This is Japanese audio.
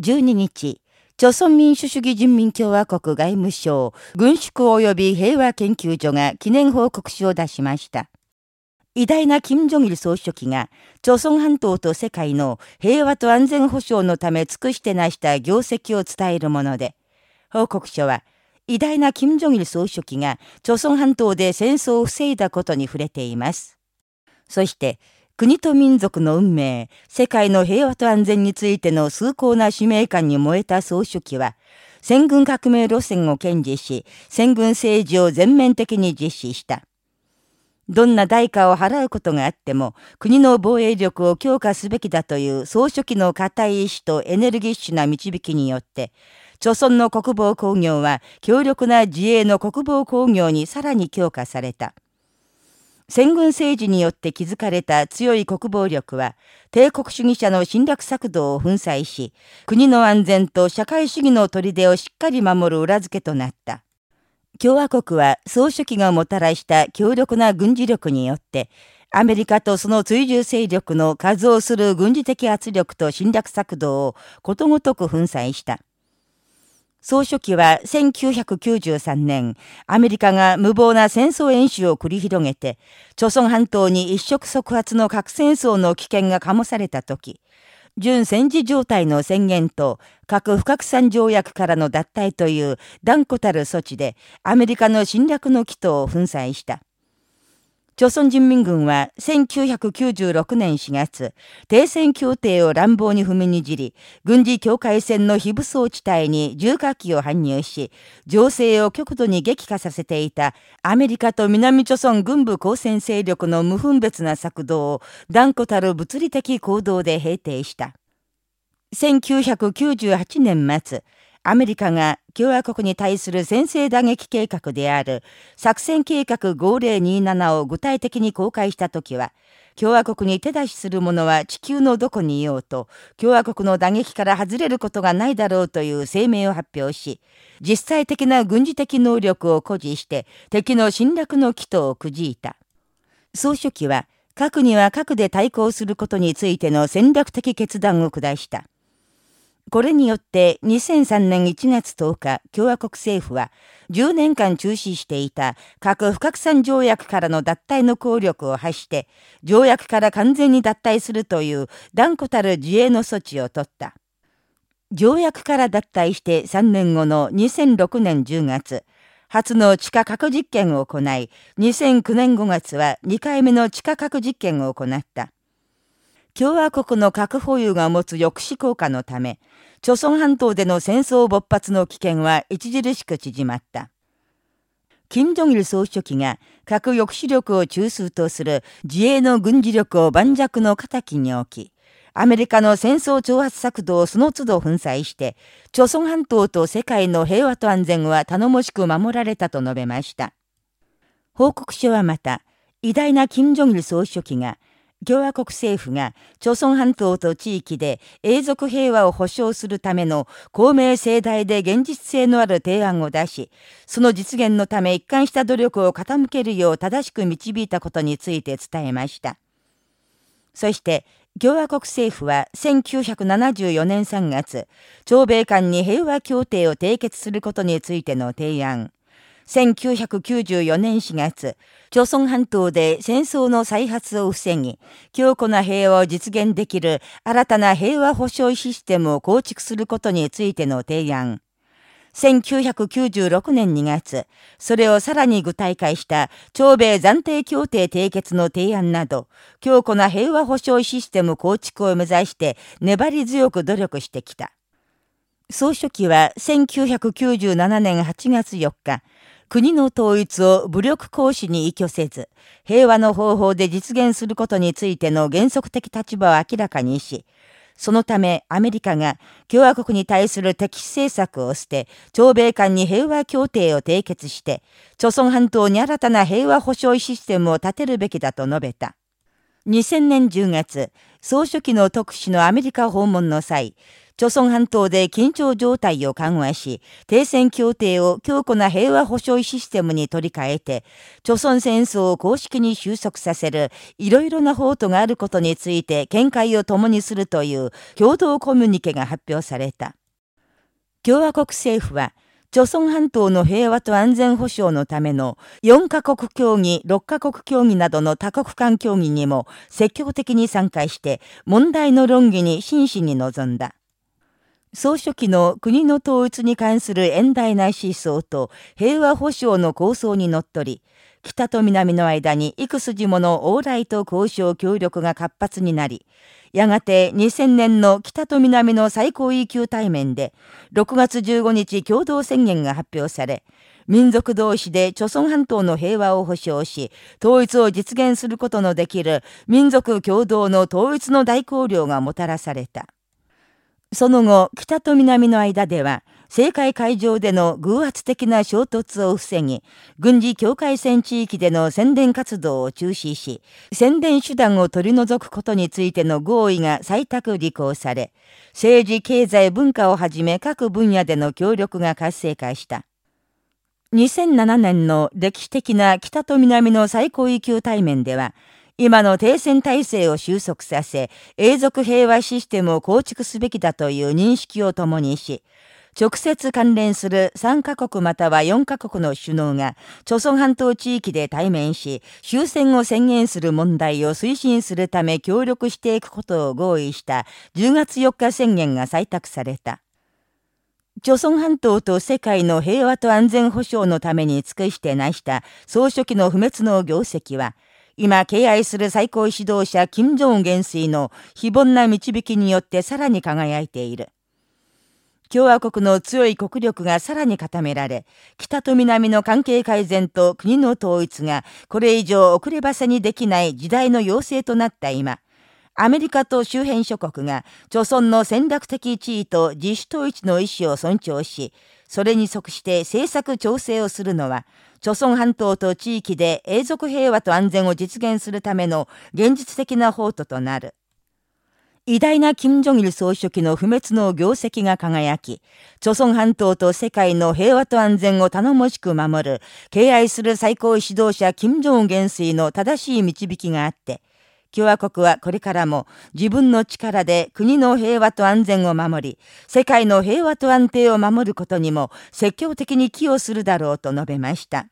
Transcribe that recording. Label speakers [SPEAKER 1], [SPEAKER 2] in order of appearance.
[SPEAKER 1] 12日、朝鮮民主主義人民共和国外務省軍縮及び平和研究所が記念報告書を出しました。偉大な金正日総書記が、朝鮮半島と世界の平和と安全保障のため尽くして成した業績を伝えるもので、報告書は、偉大な金正日総書記が朝鮮半島で戦争を防いだことに触れています。そして、国と民族の運命、世界の平和と安全についての崇高な使命感に燃えた総書記は、戦軍革命路線を堅持し、戦軍政治を全面的に実施した。どんな代価を払うことがあっても、国の防衛力を強化すべきだという総書記の固い意志とエネルギッシュな導きによって、朝鮮の国防工業は強力な自衛の国防工業にさらに強化された。戦軍政治によって築かれた強い国防力は、帝国主義者の侵略策動を粉砕し、国の安全と社会主義の砦をしっかり守る裏付けとなった。共和国は総書記がもたらした強力な軍事力によって、アメリカとその追従勢力の数増する軍事的圧力と侵略策動をことごとく粉砕した。総書記は1993年、アメリカが無謀な戦争演習を繰り広げて、朝鮮半島に一触即発の核戦争の危険が醸された時、準戦時状態の宣言と核不拡散条約からの脱退という断固たる措置でアメリカの侵略の祈祷を粉砕した。朝鮮人民軍は1996年4月、停戦協定を乱暴に踏みにじり、軍事境界線の非武装地帯に重火器を搬入し、情勢を極度に激化させていたアメリカと南朝鮮軍部交戦勢力の無分別な策動を断固たる物理的行動で平定した。1998年末、アメリカが共和国に対する先制打撃計画である作戦計画5027を具体的に公開したときは、共和国に手出しする者は地球のどこにいようと、共和国の打撃から外れることがないだろうという声明を発表し、実際的な軍事的能力を誇示して敵の侵略の祈祷をくじいた。総書記は、核には核で対抗することについての戦略的決断を下した。これによって2003年1月10日、共和国政府は10年間中止していた核不拡散条約からの脱退の効力を発して、条約から完全に脱退するという断固たる自衛の措置を取った。条約から脱退して3年後の2006年10月、初の地下核実験を行い、2009年5月は2回目の地下核実験を行った。共和国の核保有が持つ抑止効果のため、朝鮮半島での戦争勃発の危険は著しく縮まった。金正日総書記が核抑止力を中枢とする自衛の軍事力を盤石の敵に置き、アメリカの戦争挑発策動をその都度粉砕して、朝鮮半島と世界の平和と安全は頼もしく守られたと述べました。報告書はまた、偉大な金正日総書記が共和国政府が朝鮮半島と地域で永続平和を保障するための公明盛大で現実性のある提案を出し、その実現のため一貫した努力を傾けるよう正しく導いたことについて伝えました。そして、共和国政府は1974年3月、朝米間に平和協定を締結することについての提案。1994年4月、朝鮮半島で戦争の再発を防ぎ、強固な平和を実現できる新たな平和保障システムを構築することについての提案。1996年2月、それをさらに具体化した朝米暫定協定締結の提案など、強固な平和保障システム構築を目指して粘り強く努力してきた。総書記は1997年8月4日、国の統一を武力行使に依拠せず、平和の方法で実現することについての原則的立場を明らかにし、そのためアメリカが共和国に対する敵視政策を捨て、朝米間に平和協定を締結して、朝鮮半島に新たな平和保障システムを立てるべきだと述べた。2000年10月、総書記の特使のアメリカ訪問の際、朝鮮半島で緊張状態を緩和し、停戦協定を強固な平和保障システムに取り替えて、朝鮮戦争を公式に収束させる、いろいろな法とがあることについて見解を共にするという共同コミュニケが発表された。共和国政府は、朝鮮半島の平和と安全保障のための4カ国協議、6カ国協議などの多国間協議にも積極的に参加して問題の論議に真摯に臨んだ。総書記の国の統一に関する遠大な思想と平和保障の構想にのっとり、北と南の間に幾筋もの往来と交渉協力が活発になり、やがて2000年の北と南の最高位級対面で、6月15日共同宣言が発表され、民族同士で朝鮮半島の平和を保障し、統一を実現することのできる民族共同の統一の大綱領がもたらされた。その後、北と南の間では、政界海上での偶発的な衝突を防ぎ、軍事境界線地域での宣伝活動を中止し、宣伝手段を取り除くことについての合意が採択履行され、政治、経済、文化をはじめ各分野での協力が活性化した。2007年の歴史的な北と南の最高位級対面では、今の停戦体制を収束させ、永続平和システムを構築すべきだという認識を共にし、直接関連する3カ国または4カ国の首脳が、朝鮮半島地域で対面し、終戦を宣言する問題を推進するため協力していくことを合意した10月4日宣言が採択された。朝鮮半島と世界の平和と安全保障のために尽くして成した総書記の不滅の業績は、今敬愛する最高指導者金正恩元帥の非凡な導きによってさらに輝いている。共和国の強い国力がさらに固められ、北と南の関係改善と国の統一がこれ以上遅ればせにできない時代の要請となった今、アメリカと周辺諸国が、朝鮮の戦略的地位と自主統一の意思を尊重し、それに即して政策調整をするのは、朝鮮半島と地域で永続平和と安全を実現するための現実的な法ととなる。偉大な金正日総書記の不滅の業績が輝き、朝鮮半島と世界の平和と安全を頼もしく守る、敬愛する最高指導者金正恩元帥の正しい導きがあって、共和国はこれからも自分の力で国の平和と安全を守り、世界の平和と安定を守ることにも積極的に寄与するだろうと述べました。